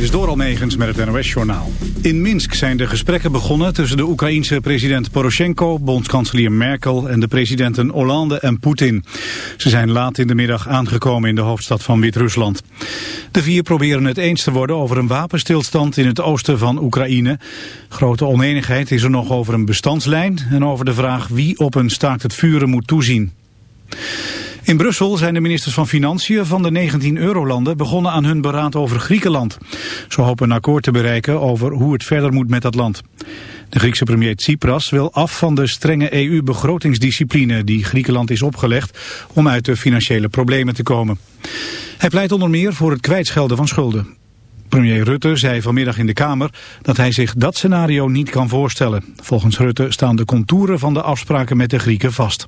Dit is Doral Negens met het NOS-journaal. In Minsk zijn de gesprekken begonnen tussen de Oekraïense president Poroshenko, bondskanselier Merkel en de presidenten Hollande en Poetin. Ze zijn laat in de middag aangekomen in de hoofdstad van Wit-Rusland. De vier proberen het eens te worden over een wapenstilstand in het oosten van Oekraïne. Grote oneenigheid is er nog over een bestandslijn en over de vraag wie op een staakt het vuren moet toezien. In Brussel zijn de ministers van Financiën van de 19 eurolanden begonnen aan hun beraad over Griekenland. Ze hopen een akkoord te bereiken over hoe het verder moet met dat land. De Griekse premier Tsipras wil af van de strenge EU-begrotingsdiscipline die Griekenland is opgelegd om uit de financiële problemen te komen. Hij pleit onder meer voor het kwijtschelden van schulden. Premier Rutte zei vanmiddag in de Kamer dat hij zich dat scenario niet kan voorstellen. Volgens Rutte staan de contouren van de afspraken met de Grieken vast.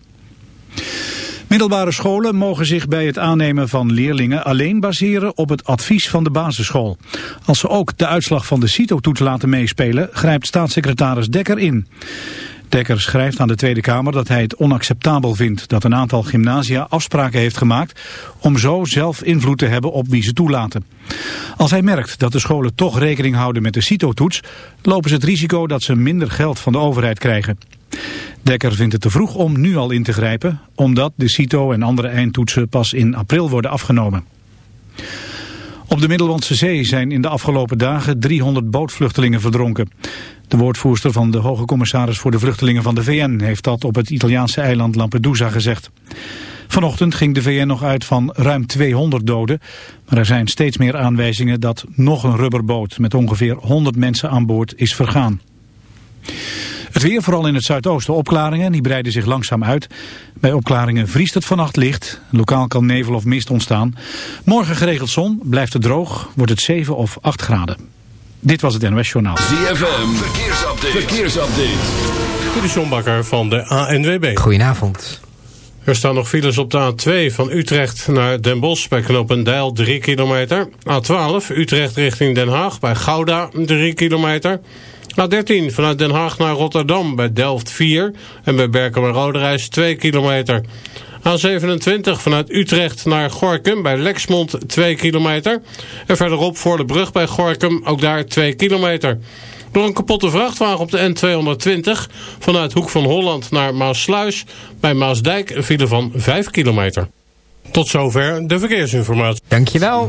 Middelbare scholen mogen zich bij het aannemen van leerlingen alleen baseren op het advies van de basisschool. Als ze ook de uitslag van de CITO-toets laten meespelen, grijpt staatssecretaris Dekker in. Dekker schrijft aan de Tweede Kamer dat hij het onacceptabel vindt dat een aantal gymnasia afspraken heeft gemaakt om zo zelf invloed te hebben op wie ze toelaten. Als hij merkt dat de scholen toch rekening houden met de CITO-toets, lopen ze het risico dat ze minder geld van de overheid krijgen. Dekker vindt het te vroeg om nu al in te grijpen, omdat de CITO en andere eindtoetsen pas in april worden afgenomen. Op de Middellandse Zee zijn in de afgelopen dagen 300 bootvluchtelingen verdronken. De woordvoerster van de Hoge Commissaris voor de Vluchtelingen van de VN heeft dat op het Italiaanse eiland Lampedusa gezegd. Vanochtend ging de VN nog uit van ruim 200 doden, maar er zijn steeds meer aanwijzingen dat nog een rubberboot met ongeveer 100 mensen aan boord is vergaan. Het weer, vooral in het zuidoosten opklaringen, die breiden zich langzaam uit. Bij opklaringen vriest het vannacht licht. Lokaal kan nevel of mist ontstaan. Morgen geregeld zon, blijft het droog, wordt het 7 of 8 graden. Dit was het NOS Journaal. ZFM, verkeersupdate. verkeersupdate. De van de ANWB. Goedenavond. Er staan nog files op de A2 van Utrecht naar Den Bosch bij Knopendijl 3 kilometer. A12 Utrecht richting Den Haag bij Gouda 3 kilometer. A13 vanuit Den Haag naar Rotterdam bij Delft 4 en bij Berkel en Roderijs 2 kilometer. A27 vanuit Utrecht naar Gorkum bij Lexmond 2 kilometer. En verderop voor de brug bij Gorkum ook daar 2 kilometer. Door een kapotte vrachtwagen op de N220 vanuit Hoek van Holland naar Maasluis bij Maasdijk een file van 5 kilometer. Tot zover de verkeersinformatie. Dankjewel.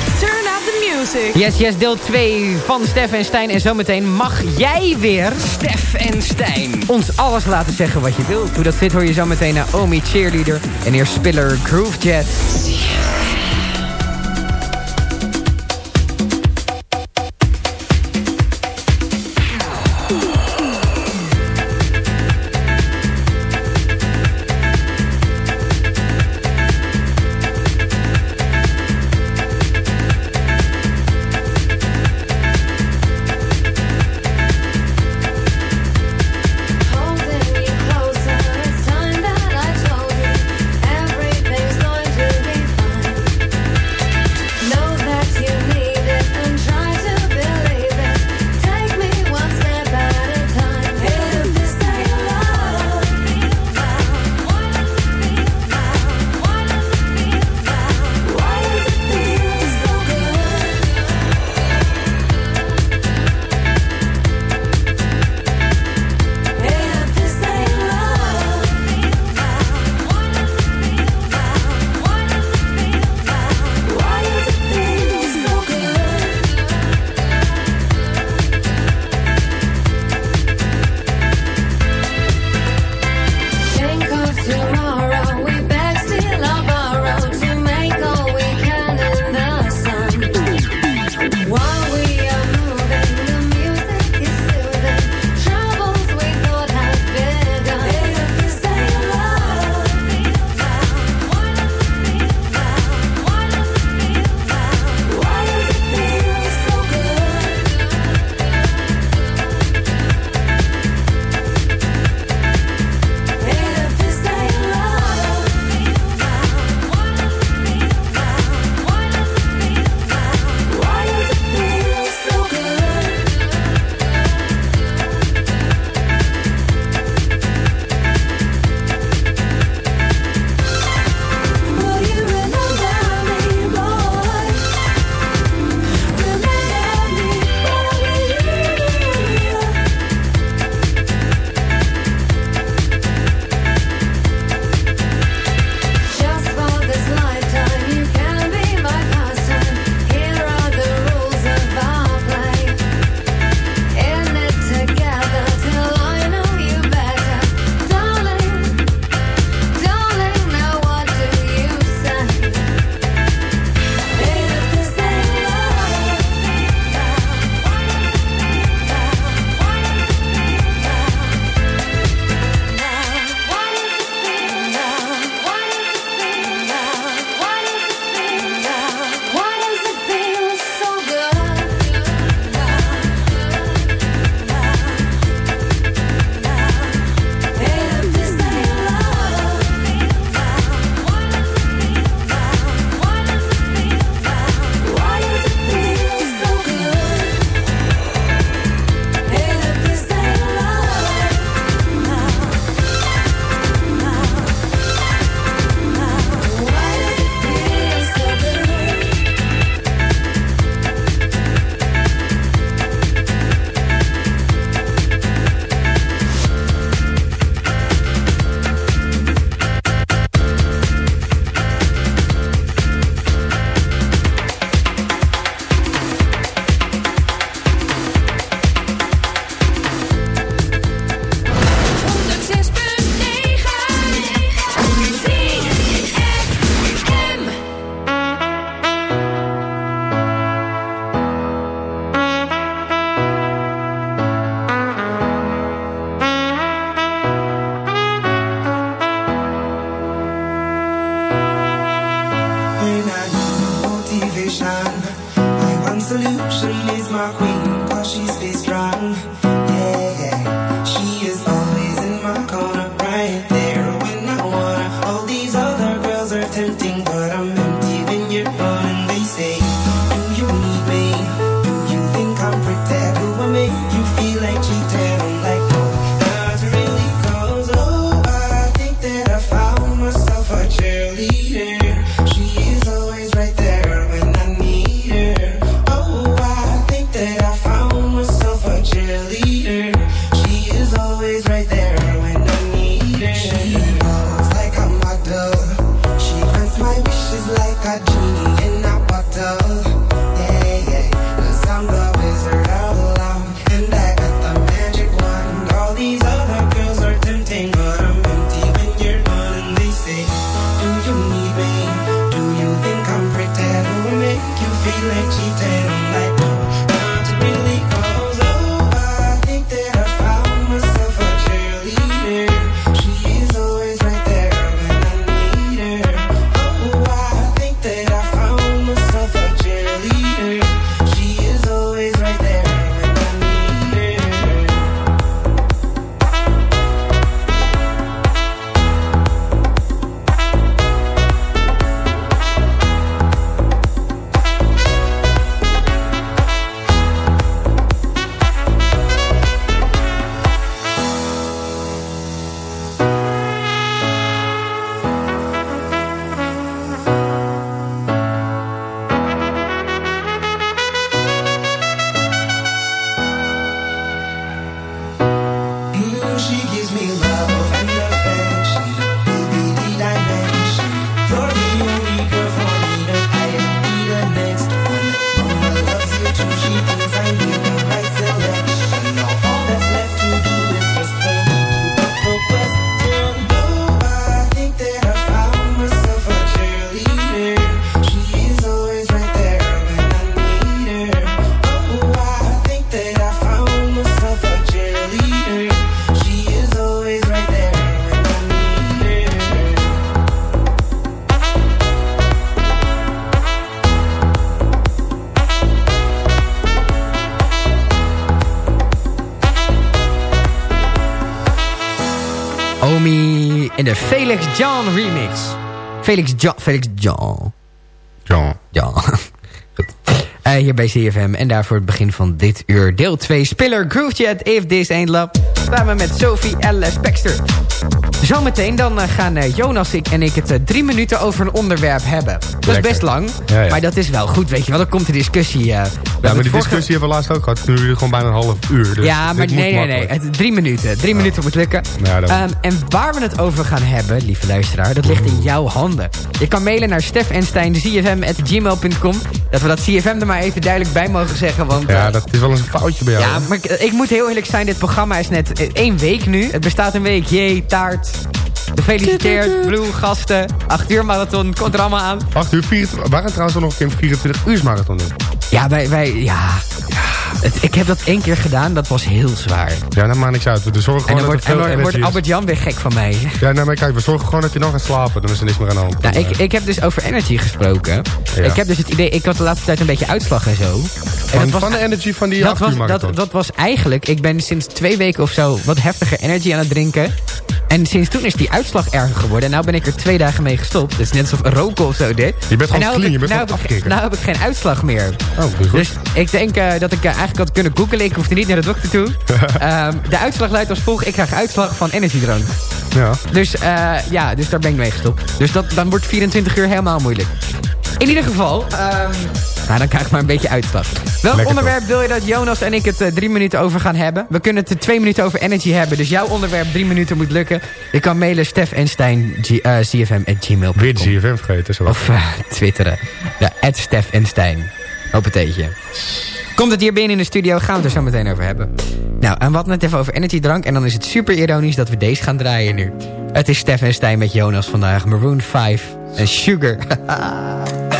Music. Yes, yes, deel 2 van Stef en Stijn. En zometeen mag jij weer, Stef en Stijn, ons alles laten zeggen wat je wilt. Hoe dat zit hoor je zometeen naar Omi Cheerleader en eerst Spiller Groove Jet. De Felix John remix. Felix John. Felix John. John. John. Goed. Eh, hier bij CFM. En daarvoor het begin van dit uur. Deel 2. Spiller Groove Chat. If This Ain't Love. Samen met Sophie L. Spexter. Zometeen dan eh, gaan eh, Jonas ik en ik het eh, drie minuten over een onderwerp hebben. Dat is Lekker. best lang. Ja, ja. Maar dat is wel goed, weet je wel. Dan komt de discussie. Ja, maar die discussie hebben we laatst ook gehad. Toen duurde gewoon bijna een half uur. Dus ja, maar nee, nee, nee. Het, drie minuten. Drie minuten moet lukken. Ehm, en waar we het over gaan hebben, lieve luisteraar, dat ligt in jouw handen. Je kan mailen naar stefenstein.cfm.gmail.com. Dat we dat CFM er maar even duidelijk bij mogen zeggen. Want, Ja, dat is wel eens een foutje bij jou. ja, maar ik, ik moet heel eerlijk zijn, dit programma is net één week nu. Het bestaat een week. Jee, taart. Gefeliciteerd, Blue, gasten. Acht uur marathon, komt er allemaal aan. 8 uur, 24, we waren trouwens ook nog een keer een 24 uur marathon doen. Ja, wij, wij ja. Het, ik heb dat één keer gedaan, dat was heel zwaar. Ja, dat maakt niks uit. We zorgen En gewoon wordt, dat en er dan wordt energie is. Albert-Jan weer gek van mij. Ja, nee, maar kijk, we zorgen gewoon dat je nog gaat slapen. Dan is er niks meer aan de hand. Nou, ik, ik heb dus over energy gesproken. Ja. Ik heb dus het idee, ik had de laatste tijd een beetje uitslag en zo. En Van, dat was- van de energy van die dat 8 was, dat, dat was eigenlijk, ik ben sinds twee weken of zo wat heftiger energy aan het drinken. En sinds toen is die uitslag erger geworden. En nou ben ik er twee dagen mee gestopt. Is net alsof roken of zo dit. Je bent gewoon nou clean, je bent nou heb ik-. Nou heb ik geen uitslag meer. Oh, goed. Dus ik denk eh, dat ik eh, eigenlijk had kunnen googelen. Ik hoefde niet naar de dokter toe. Ehm, de uitslag luidt als volgt. Ik krijg uitslag van energiedrank. ja. Dus eh, ja, dus daar ben ik mee gestopt. Dus dat, dan wordt 24 uur helemaal moeilijk. In ieder geval, ehm, dan krijg ik maar een beetje uitslag. Welk Lekker onderwerp wil je dat Jonas en ik het eh, drie minuten over gaan hebben? We kunnen het twee minuten over energy hebben. Dus jouw onderwerp drie minuten moet lukken. Je kan mailen Stef en Stijn, cfm.gmail.com. Weer de CFM vergeten. Zo. Of eh, twitteren. Ja, at Stef en Stijn. Hoppateetje. Komt het hier binnen in de studio, gaan we het er zo meteen over hebben. Nou, en wat net even over energiedrank. En dan is het super ironisch dat we deze gaan draaien nu. Het is Stef en Stijn met Jonas vandaag. Maroon 5 en Sugar.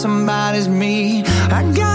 somebody's me. I gotta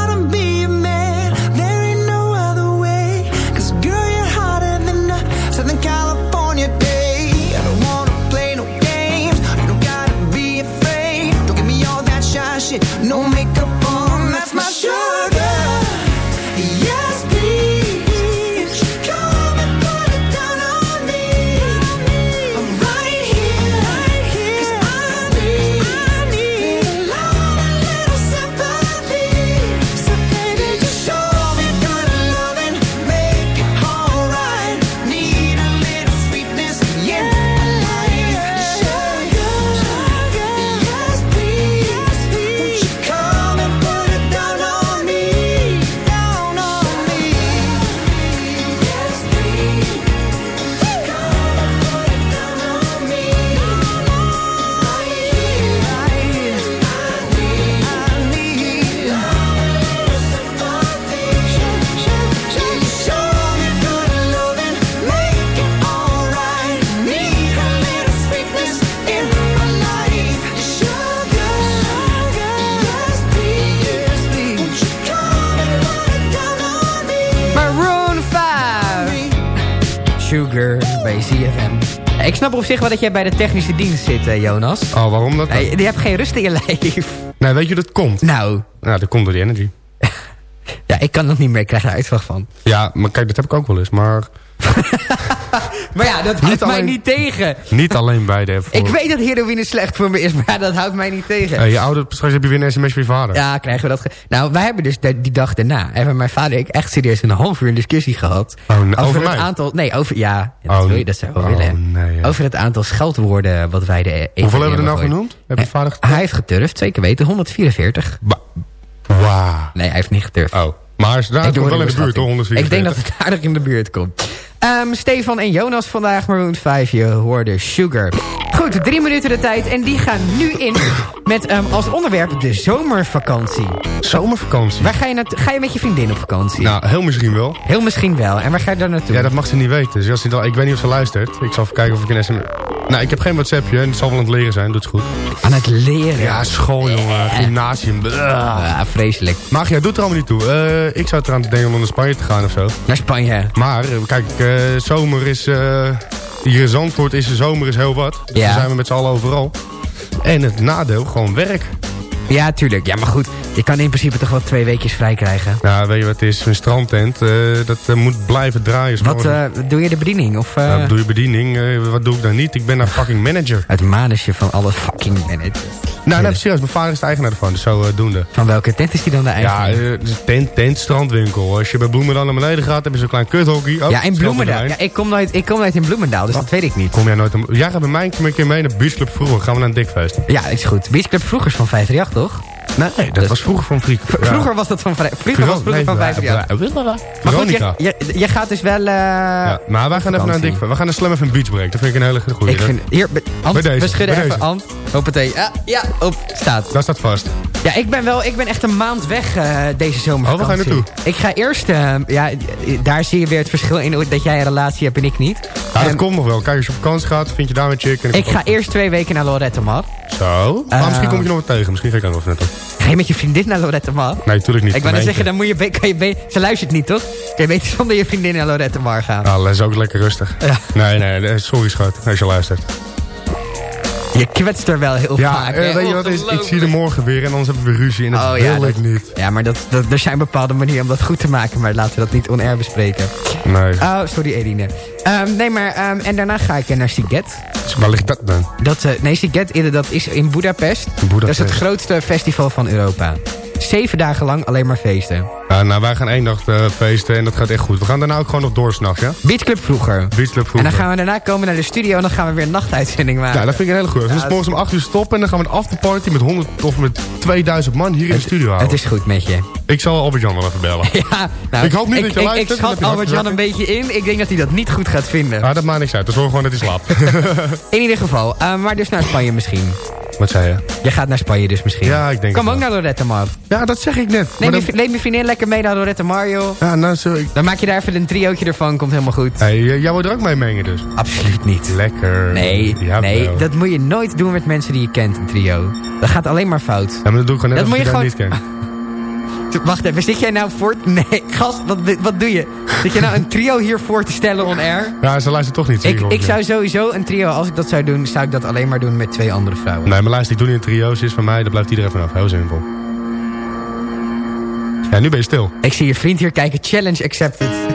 op zich wel dat jij bij de technische dienst zit, eh, Jonas. Oh, waarom dat? Nee, je hebt geen rust in je lijf. Nee, weet je hoe dat komt? Nou, Nou, dat komt door die energy. ja, ik kan dat niet meer. Ik krijg er uitslag van. Ja, maar kijk, dat heb ik ook wel eens. Maar Maar ja, dat houdt mij niet tegen. niet alleen bij de... Ik weet dat heroïne slecht voor me is, maar dat houdt mij niet tegen. Je ouder, straks heb je weer een sms voor je vader. Ja, krijgen we dat. Nou, wij hebben dus de- die dag daarna, hebben mijn vader en ik echt serieus een half uur een discussie gehad. Oh, over het aantal. Nee, over. Ja, dat Oh, wil je, dat zou oh, willen. nee, ja. Over het aantal scheldwoorden wat wij de. Hoeveel hebben we er nou genoemd? Heb je vader Hij heeft geturfd, zeker weten, 144. Wauw. Nee, hij heeft niet geturfd. Oh. Maar is daar komt wel in de buurt, hoor, overschatting. 144. Ik denk dat het aardig in de buurt komt. Ehm, Stefan en Jonas vandaag, Maroon 5, je hoorde Sugar. Goed, drie minuten de tijd en die gaan nu in met ehm, als onderwerp de zomervakantie. Zomervakantie? Waar ga je, ga je met je vriendin op vakantie? Nou, heel misschien wel. Heel misschien wel. En waar ga je dan naartoe? Ja, dat mag ze niet weten. Dus als ze dan, ik weet niet of ze luistert. Ik zal even kijken of ik een sms... Nou, ik heb geen WhatsAppje en het zal wel aan het leren zijn. Doet het goed. Aan het leren? Ja, school, jongen. Gymnasium. Ja, vreselijk. Maar ja, doet er allemaal niet toe. Eh, ik zou eraan denken om naar Spanje te gaan of zo. Naar Spanje? Maar, eh, kijk, eh, zomer is... eh, hier in Zandvoort is de zomer is heel wat. Dus Ja. dan zijn we met z'n allen overal. En het nadeel, gewoon werk. Ja, tuurlijk. Ja, maar goed. Je kan in principe toch wel twee weekjes vrij krijgen. Nou, weet je wat het is? Een strandtent, eh, dat eh, moet blijven draaien. Wat eh, doe je de bediening? Of, Nou, doe je bediening? wat doe ik dan niet? Ik ben een fucking manager. Het manusje van alle fucking managers. Nou, nee, serieus. Mijn vader is de eigenaar ervan, dus zo eh, doende. Van welke tent is die dan de Ja, eigenaar? dus tent, tent, strandwinkel. Als je bij Bloemendaal naar beneden gaat, heb je zo'n klein kuthockey. Oh, ja, in Bloemendaal. Ja, ik, kom nooit, ik kom nooit in Bloemendaal, dus dat weet ik niet. Kom jij nooit... Aan... Jij gaat bij mij een keer mee naar Beachclub vroeger. Gaan we naar een dikfeest. Ja, is goed. Beachclub vroeger is van 538, toch? Nee, dat was vroeger van Friek. V- Vroeger was dat van, vrij- vroeger was vroeger van 538. Maar goed, je, je, je gaat dus wel... eh, Ja, maar wij gaan even naar een dikfeest. We gaan naar Slam even een beach break. Dat vind ik een hele goede. Ik vind... Hier, Ant, we schudden even. Ant. Hoppatee. Ja, ja, op, staat. Dat staat vast. Ja, ik ben wel, ik ben echt een maand weg eh, deze zomervakantie. Oh, waar ga je naartoe? Ik ga eerst, eh, ja, daar zie je weer het verschil in dat jij een relatie hebt en ik niet. Ja, dat Ehm, komt nog wel. Kijk, als je op vakantie gaat, vind je daar een chick. En ik ga eerst twee weken naar Lorette Mar. Zo. Maar Eh, misschien kom ik je nog wat tegen. Misschien ga ik ook nog even naartoe. Ga je met je vriendin naar Lorette Mar? Nee, natuurlijk niet. Ik wou net zeggen, dan moet je, kan je ze luistert niet, toch? Kun je beter zonder je vriendin naar Lorette Mar gaan. Nou, dat is ook lekker rustig. Ja. Nee, nee, sorry schat, als je luistert. Je kwetst er wel heel Ja, vaak. eh, hè? weet je wat is? Ik zie er morgen weer en anders hebben we ruzie en dat Oh, wil ja, ik niet. Ja, maar dat, dat, er zijn bepaalde manieren om dat goed te maken. Maar laten we dat niet on-air bespreken. Nee. Oh, sorry Eline. Ehm, nee, maar... ehm, en daarna ga ik naar Siget. Dus waar ligt dat dan? Dat, eh, nee, Siget, dat is in Budapest. Budapest. Dat is het grootste festival van Europa. Zeven dagen lang alleen maar feesten. Ja, nou, wij gaan één dag eh, feesten en dat gaat echt goed. We gaan daarna ook gewoon nog door s'nachts, ja? Beachclub vroeger. Beachclub vroeger. En dan gaan we daarna komen naar de studio en dan gaan we weer een nachtuitzending maken. Ja, dat vind ik een hele goede. We Ja, gaan morgens om 8 uur stoppen en dan gaan we een afterparty met 100 of met 2000 man hier in de studio houden. Het is goed met je. Ik zal Albert-Jan wel even bellen. Ja, nou, Ik hoop niet dat je ik, luistert, Ik schat Albert-Jan een beetje in. Ik denk dat hij dat niet goed gaat vinden. Ah, dat maakt niks uit. Dus zorg gewoon dat hij slaapt. In ieder geval. eh, maar dus naar Spanje misschien. Wat zei je? Je gaat naar Spanje dus misschien. Ja, ik denk Kom ook naar Lorette Mar. Ja, dat zeg ik net. Neem, je, dan- neem je vriendin lekker mee naar Lorette Mar, joh. Ja, nou, zo, ik... Dan maak je daar even een triootje ervan, komt helemaal goed. Hey, jij wordt er ook mee mengen dus? Absoluut niet. Lekker. Nee, Ja, nee, dat moet je nooit doen met mensen die je kent, een trio. Dat gaat alleen maar fout. Ja, maar dat doe ik gewoon net Dat als moet je je dat niet kent. Wacht even, zit jij nou voor... Nee, gast, wat, wat doe je? Zit je nou een trio hier voor te stellen on air? Ja, ze luistert toch niet. Ik, ik zou sowieso een trio, als ik dat zou doen, zou ik dat alleen maar doen met twee andere vrouwen. Nee, maar luister, ik doe niet een trio's is van mij. Daar blijft iedereen vanaf. Heel simpel. Ja, nu ben je stil. Ik zie je vriend hier kijken, challenge accepted.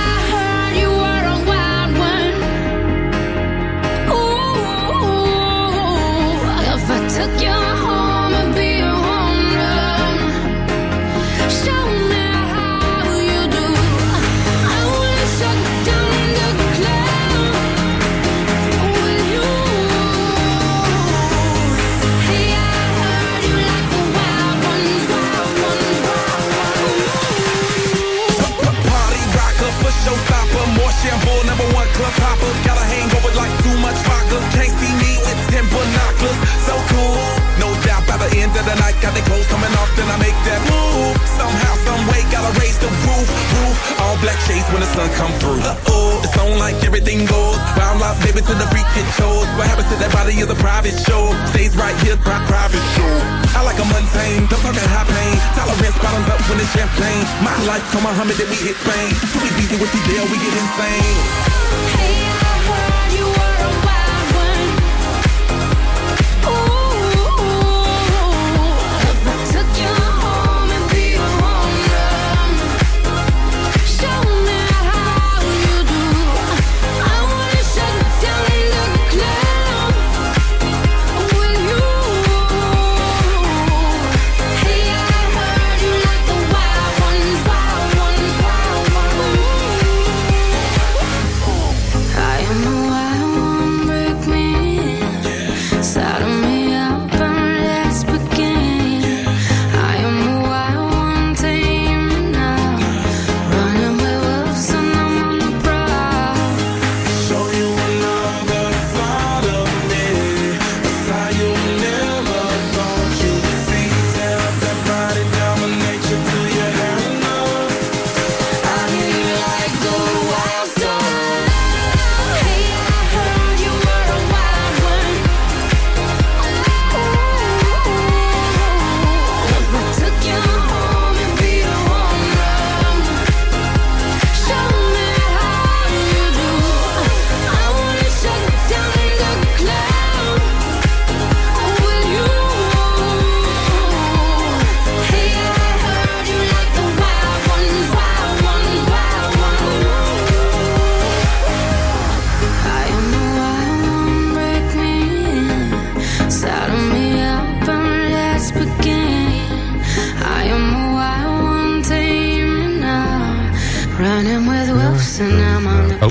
club hopper. Got a hangover like too much vodka. Can't see me with ten binoculars. So cool. No doubt by the end of the night, got the clothes coming off, then I make that move. Somehow, some way, gotta raise the roof, roof. All black shades when the sun come through. Uh-oh, it's on like everything goes. Wild out, baby, to the freak it shows. What happens to that body is a private show. Stays right here, pri- private show. I like a mundane, don't talk high pain. Tolerance bottoms up when it's champagne. My life, come Muhammad, then we hit Spain. Too easy with the deal, we get insane. Hey,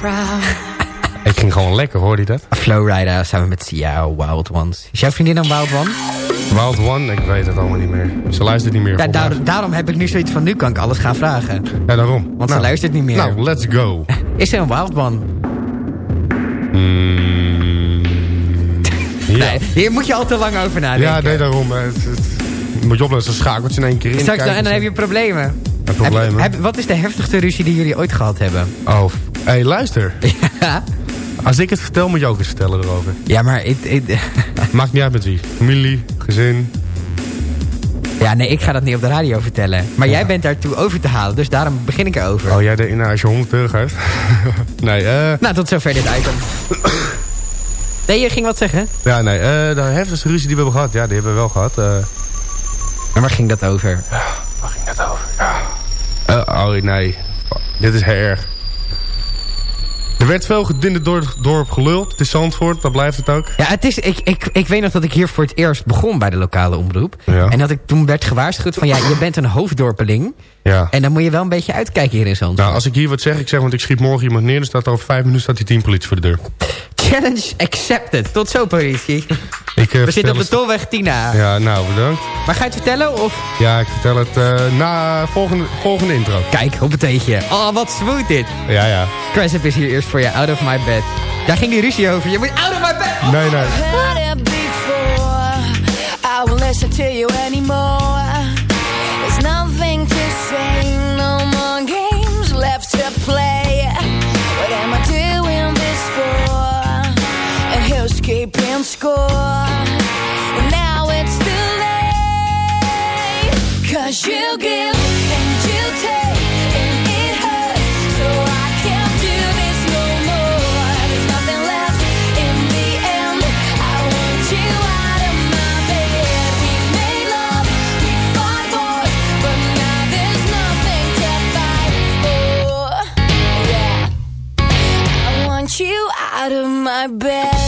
Ik ging gewoon lekker, hoorde je dat? Flowrider samen met Sia, Wild Ones. Is jouw vriendin een Wild One? Wild One, ik weet het allemaal niet meer. Ze luistert niet meer. Ja, daar- daarom heb ik nu zoiets van, nu kan ik alles gaan vragen. Ja, daarom. Want ze luistert niet meer. Nou, let's go. Is er een Wild One? Mm, ja. Nee, hier moet je al te lang over nadenken. ja, nee, daarom. Het, het, moet je opletten, ze schakelt in één keer in. Straks dan, en dan heb je problemen. Ja, problemen. Heb- heb- wat is de heftigste ruzie die jullie ooit gehad hebben? Oh, hé, hey, luister. Ja. Als ik het vertel, moet je ook eens vertellen erover. Ja, maar ik... ik Maakt niet uit met wie. Familie, gezin. ja, nee, ik ga dat niet op de radio vertellen. Maar jij bent daartoe over te halen, dus daarom begin ik erover. Oh, jij denkt, nou, als je 100 euro geeft. nee, eh... Nou, tot zover dit item. nee, je ging wat zeggen? Ja, nee, eh de heftigste ruzie die we hebben gehad, ja, die hebben we wel gehad. eh En waar ging dat over? waar ging dat over? Ja. Eh, oh, nee. Dit is heel erg. Er werd veel in het dorp, geluld. Het is Zandvoort, dat blijft het ook. Ja, het is, ik, ik, ik weet nog dat ik hier voor het eerst begon bij de lokale omroep. Ja. En dat ik toen werd gewaarschuwd van ja, je bent een hoofddorpeling. Ja. En dan moet je wel een beetje uitkijken hier in Zandvoort. Nou, als ik hier wat zeg, ik zeg, want ik schiet morgen iemand neer... dan staat er over vijf minuten staat die team politie voor de deur. Challenge accepted. Tot zo, politie. Ik, eh, We zitten op de tolweg Tina. Ja, nou, bedankt. Maar ga je het vertellen of... Ja, ik vertel het eh, na volgende, volgende intro. Kijk, op het teetje. Oh, wat smooth dit. Ja, ja. Cressip is hier eerst voor je. Out of my bed. Daar ging die ruzie over. Je moet out of my bed. Nee, nee. heard it before. I won't listen to you anymore. There's nothing to say, no more games left to play. What am I doing this for? And who's keeping score? And now it's too late. Cause you give and you take, my bed.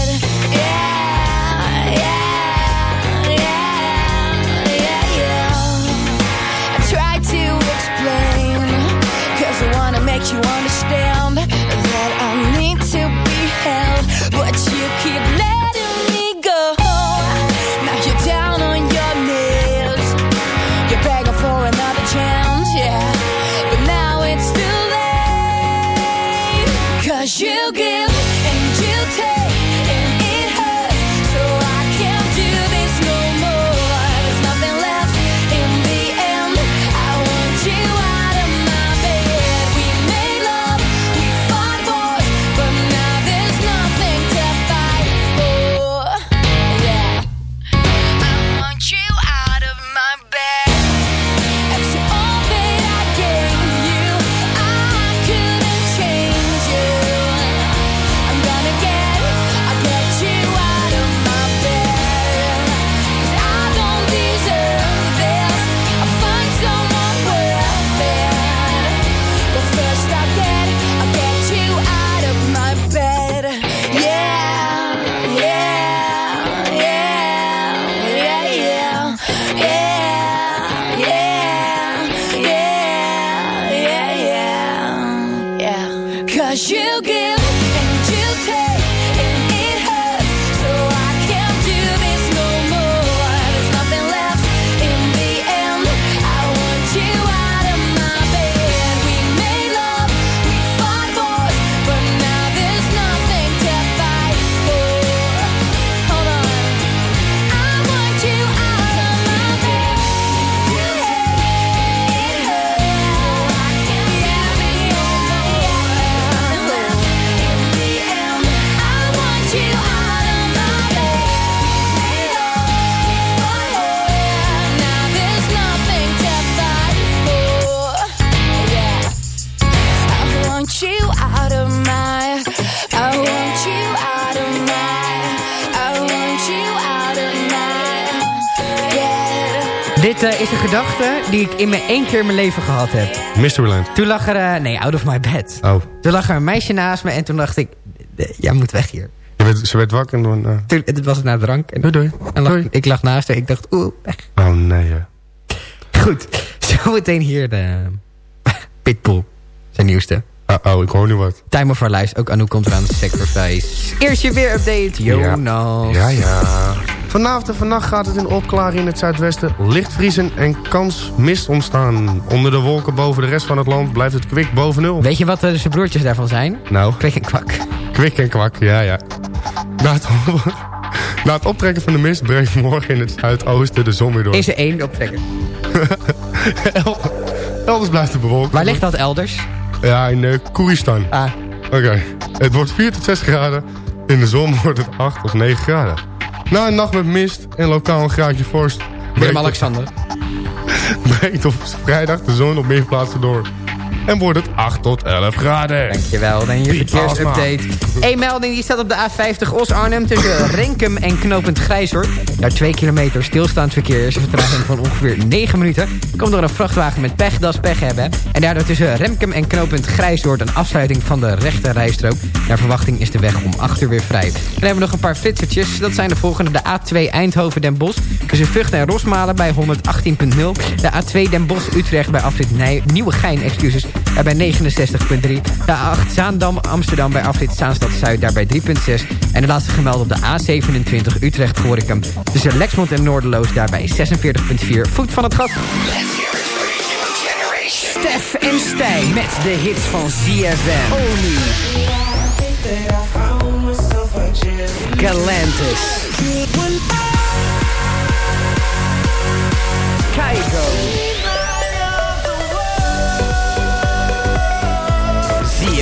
Dit eh, is een gedachte die ik in mijn één keer in mijn leven gehad heb. Mysteryland. Toen lag er... eh, nee, out of my bed. Oh. Toen lag er een meisje naast me en toen dacht ik... Jij moet weg hier. Je werd, ze werd wakker en dan... eh, Toen, het was naar drank. En, doei, doei. en lag, ik lag naast haar. Ik dacht, oeh, weg. Oh, nee, ja. Goed. Zometeen hier de Pitbull. Zijn nieuwste. Uh oh, ik hoor nu wat. Time of Our Lives. Ook Anouk komt eraan. Sacrifice. Eerst je weer update. Jonas. Ja, ja. Vanavond en vannacht gaat het in opklaring in het zuidwesten. Licht vriezen en kans mist ontstaan. Onder de wolken boven de rest van het land blijft het kwik boven nul. Weet je wat de broertjes daarvan zijn? Nou. Kwik en kwak. Kwik en kwak, ja, ja. Na het, na het optrekken van de mist breekt morgen in het zuidoosten de zon weer door. Is er één optrekker. Elders blijft het bewolkt. Waar ligt dat elders? Ja, in uh, Koeristan. Ah. Oké. Het wordt 4 tot 6 graden. In de zon wordt het 8 of 9 graden. Na een nacht met mist en lokaal een graadje vorst... Willem-Alexander. breekt op vrijdag de zon op meer plaatsen door. En wordt het 8 tot 11 graden. Dankjewel, dan je verkeersupdate. Eén melding die staat op de A50 Os-Arnhem tussen Renkum en Knopend Grijshoort. Daar 2 kilometer stilstaand verkeer is een vertraging van ongeveer 9 minuten. Komt door een vrachtwagen met pech, dat is pech hebben. En daardoor tussen Remkum en Knopend Grijshoort een afsluiting van de rechte rijstrook. Naar verwachting is de weg om 8 uur weer vrij. Dan hebben we nog een paar flitsertjes. Dat zijn de volgende. De A2 Eindhoven-Den Bosch tussen Vught en Rosmalen bij 118.0. De A2 Den Bosch-Utrecht bij afrit Nieuwegein, excuses, daar bij 69.3. De A8 Zaandam-Amsterdam bij afrit Zaanstad-Zuid daar bij 3.6. En de laatste gemeld op de A27 Utrecht-Gorinchem tussen Lexmond en Noorderloos daar bij 46.4. Voet van het gat. Stef en Stijn met de hits van ZFM. Oni. Galantis. Kaigo.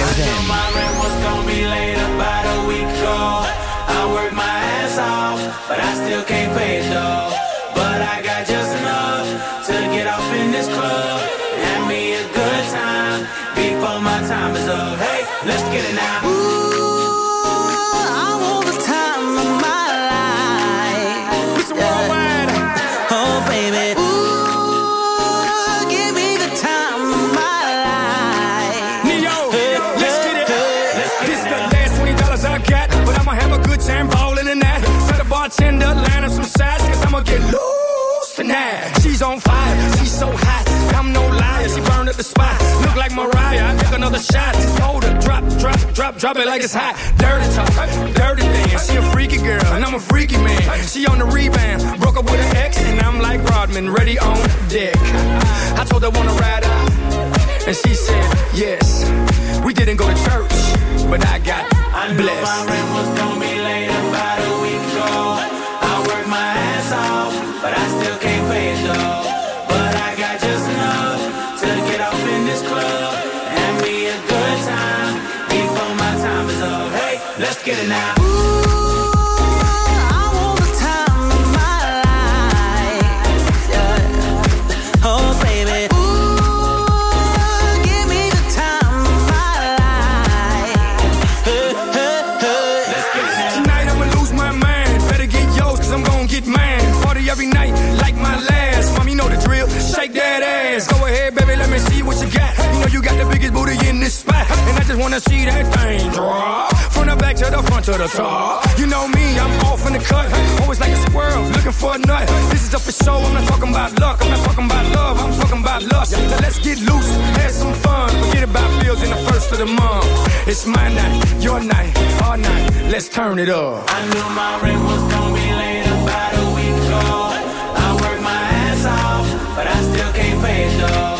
ZFM. Bartender line up some sides, cause I'ma get loose tonight. She's on fire, she's so hot. I'm no liar, she burned up the spot. Look like Mariah, I took another shot. Hold her, drop, drop, drop, drop it like it's hot. Dirty talk, dirty dance. She a freaky girl, and I'm a freaky man. She on the rebound, broke up with an ex, and I'm like Rodman, ready on deck. I told her wanna ride out. And she said, yes. We didn't go to church, but I got I knew my rent was gonna be late I worked my ass off, but I still can't pay. But I got just enough to get off in this club. Have me a good time before my time is up. Hey, let's get it now. Wanna see that thing drop. From the back to the front to the top. You know me, I'm off in the cut. Always like a squirrel, looking for a nut. This is up for show, I'm not talking about luck. I'm not talking about love, I'm talking about lust. Now let's get loose, have some fun. Forget about bills in the first of the month. It's my night, your night, our night. Let's turn it up. I knew my rent was gonna be late about a week ago. I worked my ass off, but I still can't pay it though.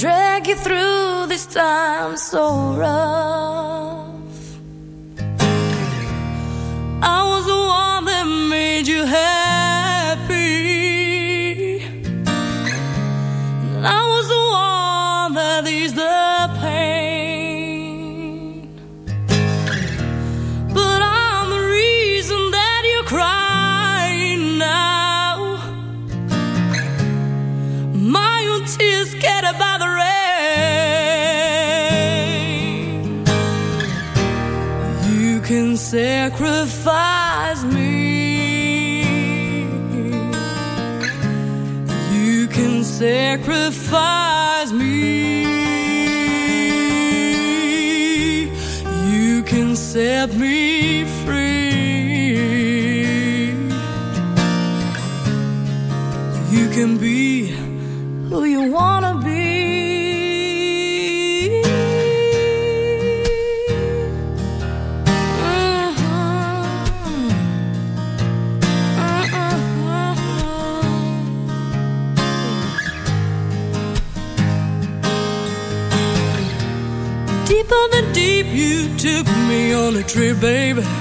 Drag you through this time so rough. Sacrifice me. You can sacrifice me. You can set me free. You can be me on a trip, baby.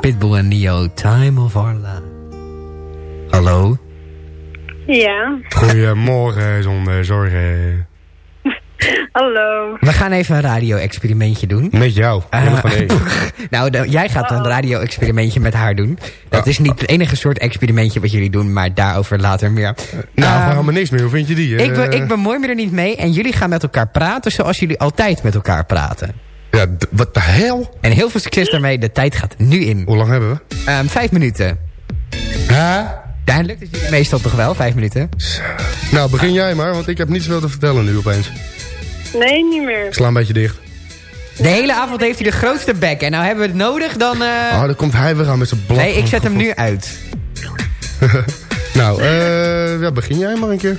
Pitbull en Neo, Time of Our Love. Hallo? Ja, Goedemorgen, zonder zorgen. hallo. We gaan even een radio-experimentje doen. Met jou. Eh, nou, de- jij gaat Oh. een radio-experimentje met haar doen. Dat is niet het enige soort experimentje wat jullie doen, maar daarover later meer. Nou, Ehm, we gaan maar niks meer. Hoe vind je die? ik, be- Eh, ik bemoei me er niet mee en jullie gaan met elkaar praten zoals jullie altijd met elkaar praten. Ja, wat de hel? En heel veel succes daarmee. De tijd gaat nu in. Hoe lang hebben we? Ehm, vijf minuten. Huh? Daar lukt het meestal toch wel, vijf minuten? Nou, begin jij maar, want ik heb niet zoveel te vertellen nu opeens. Nee, niet meer. Ik sla een beetje dicht. De hele avond heeft hij de grootste bek. En nou hebben we het nodig, dan... eh, Oh, dan komt hij weer aan met zijn blad. nee, ik zet hem nu uit. nou, eh, ja, begin jij maar een keer.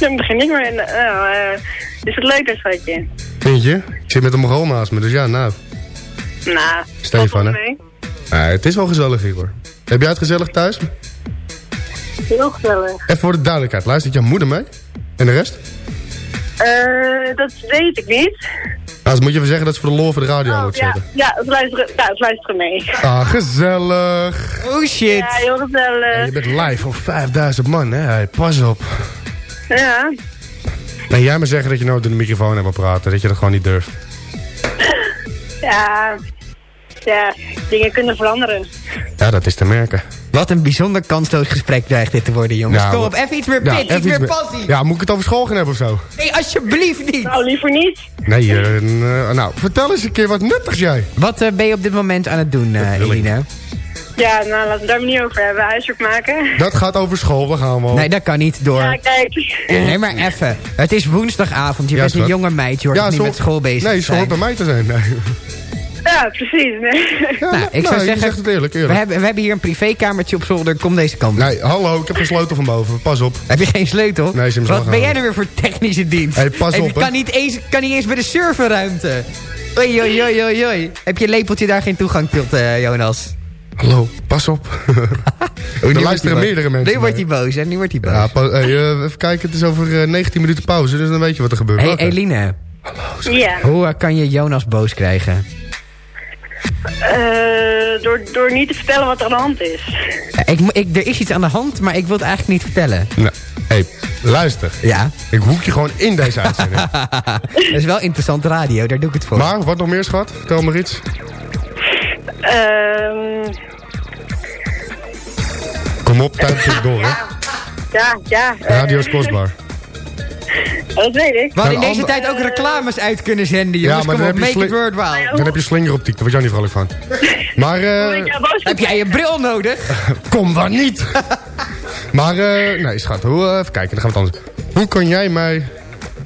Dan begin ik maar. Nou, eh, is het leuk, dat schatje? Vind je? Ik zit met een Mongool naast me, dus ja, nou. Nou, Stefan, hè? Ah, het is wel gezellig hier, hoor. Heb jij het gezellig thuis? Heel gezellig. Even voor de duidelijkheid, luistert jouw moeder mee? En de rest? Eh, dat weet ik niet. Nou, dan moet je even zeggen dat ze voor de lol voor de radio aan Oh, moet ja, zetten. ja, ze luisteren, ja, ze luisteren mee. Ah, gezellig. Oh shit. Ja, heel gezellig. Je bent live voor 5000 man, hè? Hey, pas op. Ja. Nee, jij maar zeggen dat je nooit in de microfoon hebt praten. Dat je dat gewoon niet durft. Ja, ja, dingen kunnen veranderen. Ja, dat is te merken. Wat een bijzonder kansloos gesprek dreigt dit te worden, jongens. Ja, Kom op, even iets meer pit, iets meer meer- passie. Ja, moet ik het over school gaan hebben of zo? Nee, alsjeblieft niet. Nou, liever niet. Nee, eh, eh, nou, vertel eens een keer wat nuttigs jij. Wat eh, ben je op dit moment aan het doen, eh. Eline? Ja, nou, laten we het daar maar niet over hebben. Huiswerk maken. Dat gaat over school, we gaan wel. Nee, dat kan niet door. Ja, kijk. Nee, maar even. Het is woensdagavond. Je Ja, bent een jonge meid. Je hoort Ja, niet met school bezig Nee, ze zijn. hoort bij mij te zijn. Nee. Ja, precies. Nee. Nou, ik nou, zou zeggen, zegt het eerlijk, eerlijk. We, hebben, we hebben hier een privékamertje op zolder. Kom deze kant. Nee, hallo, ik heb een sleutel van boven. Pas op. Heb je geen sleutel? Nee, ze hebben Wat ben jij nou weer voor technische dienst? Hey, pas Hey, op, kan niet, eens, kan niet eens bij de serverruimte. Oei, oei, oei, oei, oei. Heb je lepeltje daar geen toegang tot, eh, Jonas? Hallo, pas op. Oh, nu er luisteren meerdere mensen. Nu wordt hij boos, hè? Nu wordt hij boos. Ja, pa- hey, eh, even kijken, het is over eh, 19 minuten pauze, dus dan weet je wat er gebeurt. hey. Eline. Ja, Hoe eh, kan je Jonas boos krijgen? Eh, door, door niet te vertellen wat er aan de hand is. Ik, ik, er is iets aan de hand, maar ik wil het eigenlijk niet vertellen. Nou, hey, luister. Ja. Ik hoek je gewoon in deze uitzending. Dat is wel interessant radio, daar doe ik het voor. maar, wat nog meer, schat? Vertel maar iets. Ehm Kom op, tijd door, hè. ja, ja. Radio is kostbaar. Dat weet ik. We hadden in deze ander- tijd ook reclames uit kunnen zenden, jongens. maar Kom dan op, heb je make it. Dan heb je slingeroptiek, daar word jij niet vrolijk van. Maar, eh, Ja, Heb jij een bril nodig? kom dan niet! maar, eh, nee, schat, hoe, eh, even kijken, dan gaan we het anders. Hoe kan jij mij...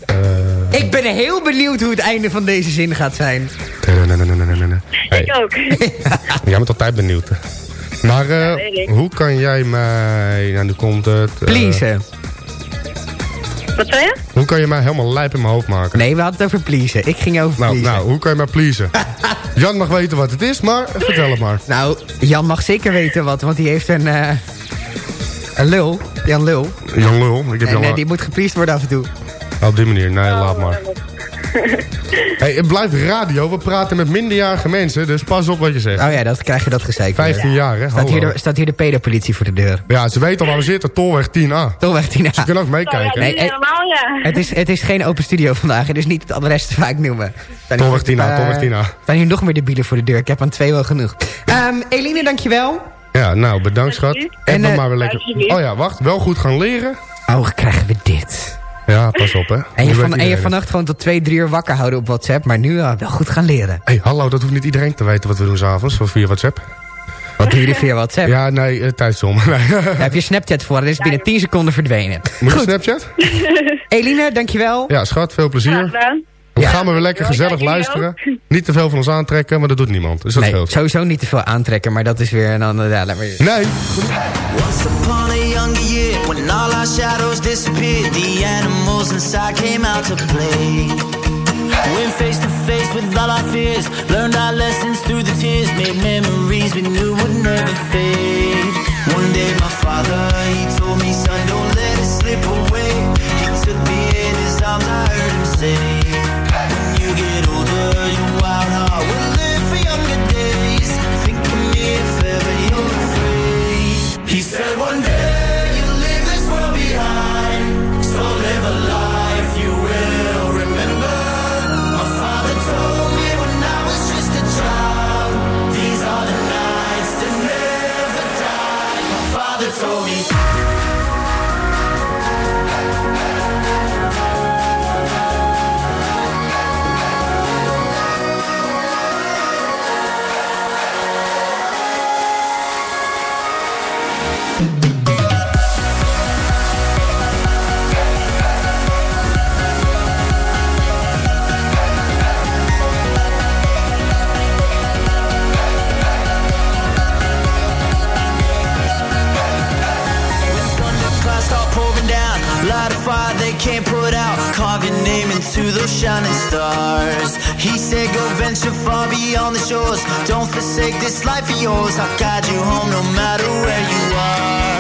eh, Ik ben heel benieuwd hoe het einde van deze zin gaat zijn. Hey, Ik ook. jij bent altijd benieuwd. hè. Maar eh, hoe kan jij mij... Nou, nu komt het... Pleasen. Wat zei je? Hoe kan je mij helemaal lijp in mijn hoofd maken? Nee, we hadden het over pleasen. Ik ging over Nou, pleasen. nou, hoe kan je mij pleasen? Jan mag weten wat het is, maar vertel het maar. Nou, Jan mag zeker weten wat, want die heeft een... eh, een lul. Jan Lul. Jan Lul, ik heb En Jan eh, die moet gepleased worden af en toe. Op die manier, nee, laat maar. Hey, het blijft radio, we praten met minderjarige mensen, dus pas op wat je zegt. Oh ja, dat krijg je dat gezeik. 15 jaar, hè? Staat hier, de, staat hier de pedopolitie voor de deur. Ja, ze weten al waar we zitten, Tolweg 10A. Tolweg Tina. Ze kunnen ook meekijken. Nee, Nee, helemaal ja. Het is, het is geen open studio vandaag, dus niet het adres te vaak noemen. Staan Tolweg Tina, eh, Tolweg Tina. staan hier nog meer debielen voor de deur. Ik heb aan twee wel genoeg. Ehm Eline, dankjewel. Ja, nou, bedankt schat. En En, dan eh, maar weer lekker... Oh ja, wacht, wel goed gaan leren. Oh, krijgen we dit. Ja, pas op hè. En je, van, en je vannacht gewoon tot twee, drie uur wakker houden op WhatsApp. Maar nu uh, wel goed gaan leren. hey, hallo, dat hoeft niet iedereen te weten wat we doen s'avonds, via WhatsApp. Wat doen jullie via WhatsApp? Ja, nee, uh, tijdsom. Nee. Daar heb je Snapchat voor. Dat is binnen 10 seconden verdwenen. Moet je Goed. Snapchat? Eline, dankjewel. Ja, schat, veel Graag plezier. gedaan. We gaan maar weer lekker gezellig luisteren. Niet te veel van ons aantrekken, maar dat doet niemand. Dus dat Nee, scheelt. sowieso niet te veel aantrekken. Maar dat is weer een andere... Ja, laat maar... Nee, Once upon a younger year, when all our shadows disappeared, the animals inside came out to play. Went face to face with all our fears, learned our lessons through the tears, made memories we knew would never fade. One day my father, he told me, son, don't let it slip away. He took me in his arms, I heard him say, Dice those shining stars. He said, Go venture far beyond the shores. Don't forsake this life of yours. I'll guide you home no matter where you are.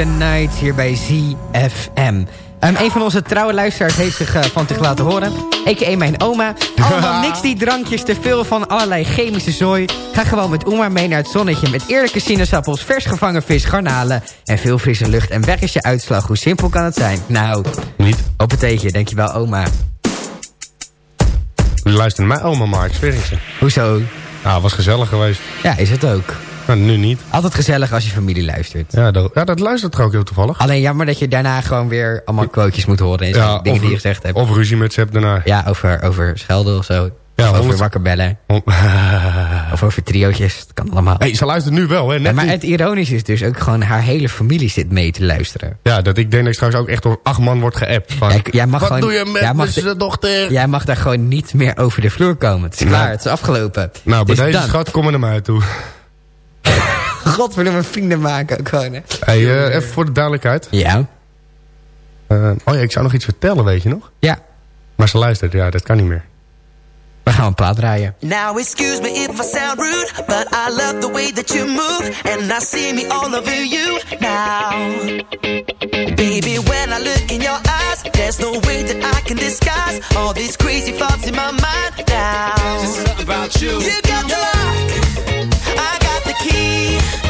The Night, hier bij ZFM. Um, een van onze trouwe luisteraars heeft zich uh, van zich laten horen. A.k.a. mijn oma. Allemaal niks die drankjes, te veel van allerlei chemische zooi. Ga gewoon met oma mee naar het zonnetje... met eerlijke sinaasappels, vers gevangen vis, garnalen... en veel frisse lucht en weg is je uitslag. Hoe simpel kan het zijn? Nou, niet. Op het theetje, dankjewel oma. Luister naar mijn oma, Mark, ze. Hoezo? Nou, was gezellig geweest. Ja, is het ook. Nou, nu niet. Altijd gezellig als je familie luistert. Ja, dat, ja, dat luistert er ook heel toevallig. Alleen jammer dat je daarna gewoon weer allemaal quotejes moet horen. En Ja, dingen of- die je gezegd hebt. Of ruzie met ze hebt daarna. Ja, over, over schelden of zo. Ja, of over wakker bellen. of over triootjes. Dat kan allemaal. hey, ze luistert nu wel, hè? Net Ja, maar het ironische is dus ook gewoon haar hele familie zit mee te luisteren. Ja, dat ik denk dat ik straks ook echt door acht man wordt geappt. Van, Ja, jij mag wat gewoon, doe je met jij mag de- dochter? Jij mag daar gewoon niet meer over de vloer komen. Het is klaar, het is afgelopen. Nou, bij deze done. schat, kom er naar mij toe. Godverdomme vrienden maken ook gewoon, hè. Hey, eh, even voor de duidelijkheid. Ja. Eh, oh ja, ik zou nog iets vertellen, weet je nog? Ja. Maar ze luistert, ja, dat kan niet meer. We gaan een plaat draaien. Now excuse me if I sound rude, but I love the way that you move, and I see me all over you now. Baby, when I look in your eyes, there's no way that I can disguise all these crazy thoughts in my mind now. Just something about you. You got the the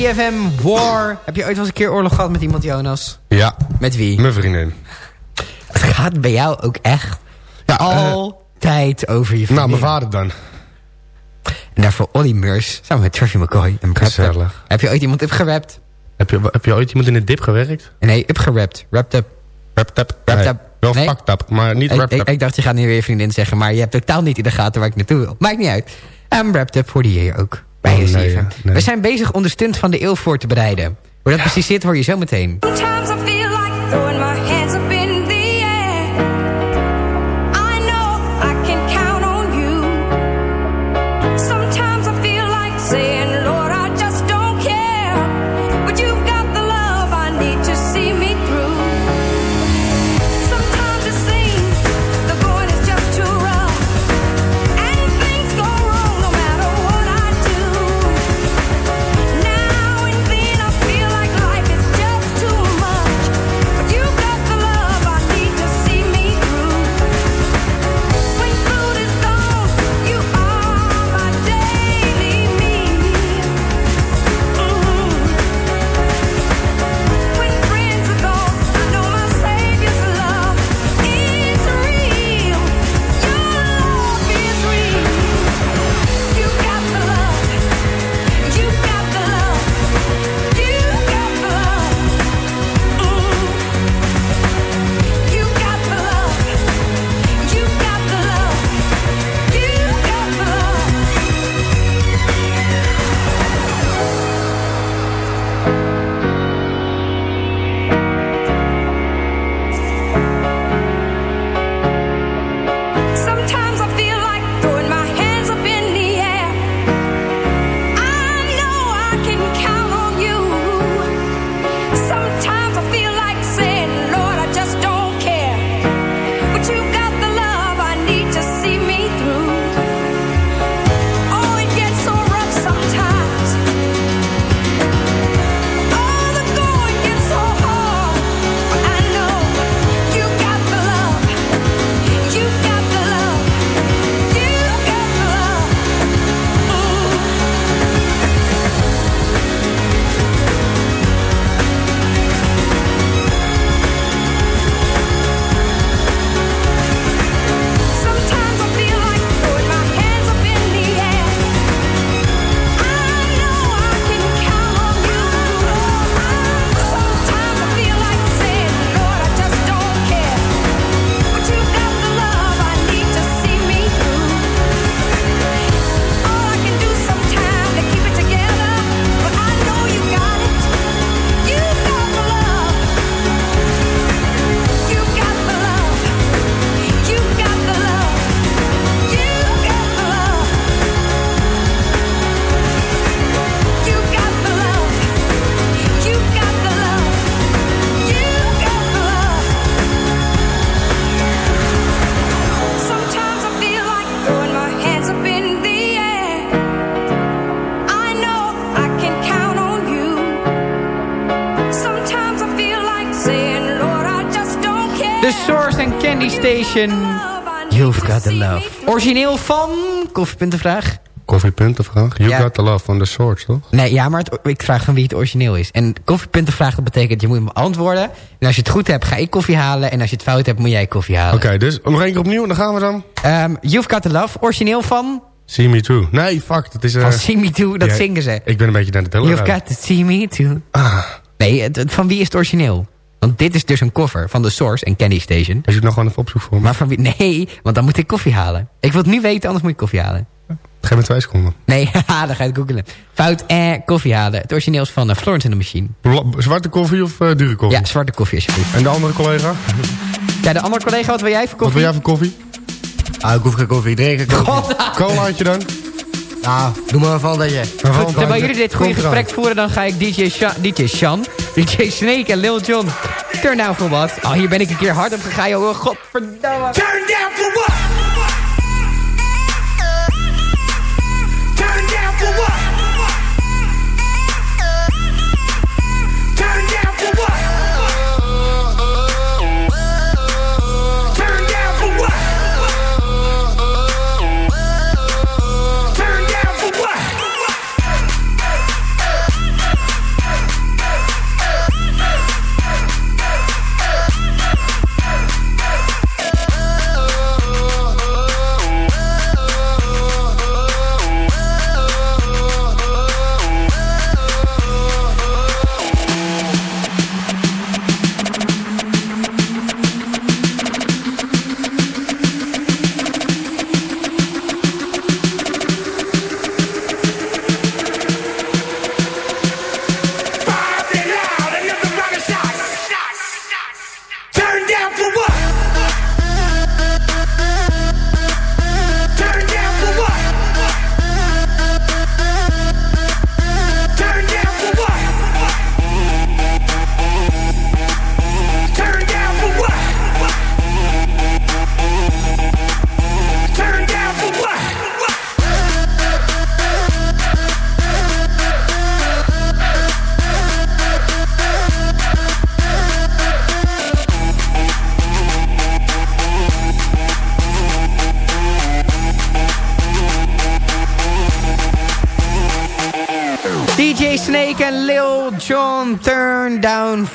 3FM War. Heb je ooit wel eens een keer oorlog gehad met iemand, Jonas? Ja. Met wie? Mijn vriendin. Het gaat bij jou ook echt ja, eh, altijd over je nou, vriendin. Nou, mijn vader dan. En daarvoor Ollie Meurs, samen met Traffy McCoy. En Heb je ooit iemand upgerapt? Heb je, heb je ooit iemand in de dip gewerkt? Nee, upgerapt. Wrapped up. Wrapped up. Wrapped up. Wel fucked up, maar niet wrapped up. Ik, dacht, je gaat nu weer vriendin zeggen, maar je hebt totaal niet in de gaten waar ik naartoe wil. Maakt niet uit. En wrapped up voor die hier ook. Bij Oh, je nee, CFM. nee. We zijn bezig om de stunt van de eeuw voor te bereiden. Hoe dat precies zit, hoor je zo meteen. You've got the love. Origineel van... Koffiepuntenvraag? Koffiepuntenvraag. You Ja. got the love van the source, toch? Nee, ja, maar het- ik vraag van wie het origineel is. En koffiepuntenvraag, dat betekent je moet me antwoorden. En als je het goed hebt, ga ik koffie halen. En als je het fout hebt, moet jij koffie halen. Oké, dus nog één keer opnieuw, dan gaan we dan. Ehm, You've got the love. Origineel van... See me too. Nee, fuck, dat is... eh, Van See Me Too, dat ja, zingen ze. Ik ben een beetje naar de teller. You've got to see me too. Nee, het, het- van wie is het origineel? Want dit is dus een cover van The Source en Candy Station. Als je het nog gewoon even opzoekt voor me. Maar van wie? Nee, want dan moet ik koffie halen. Ik wil het nu weten, anders moet ik koffie halen. Geef me twee seconden. Nee, dan ga je het googelen. Fout, eh, koffie halen. Het origineel is van eh, Florence and the Machine. Bla- Zwarte koffie of eh, dure koffie? Ja, zwarte koffie alsjeblieft. En de andere collega? Ja, de andere collega, wat wil jij voor Wat koffie? wil jij voor koffie? Ah, ik hoef geen koffie, drink geen koffie. Colaatje dan? Nou, doe maar van dat je. Goed, terwijl jullie dit goede gesprek voeren, dan ga ik DJ, Sha DJ Shan, DJ Snake en Lil Jon. Turn down for what? Oh, hier ben ik een keer hard op gegaan, joh. Godverdomme. Turn down for what?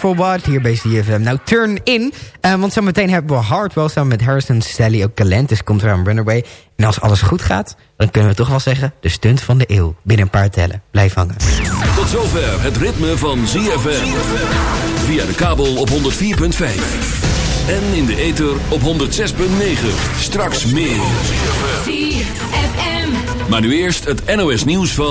For What, hier bij CFM. Nou, turn in, uh, want zometeen hebben we Hardwell samen met Harrison, Sally, ook Galantis komt er aan Runaway. En als alles goed gaat, dan kunnen we toch wel zeggen, de stunt van de eeuw. Binnen een paar tellen, blijf hangen. Tot zover het ritme van ZFM. Via de kabel op 104.5. En in de ether op 106.9. Straks meer. ZFM. Maar nu eerst het NOS nieuws van...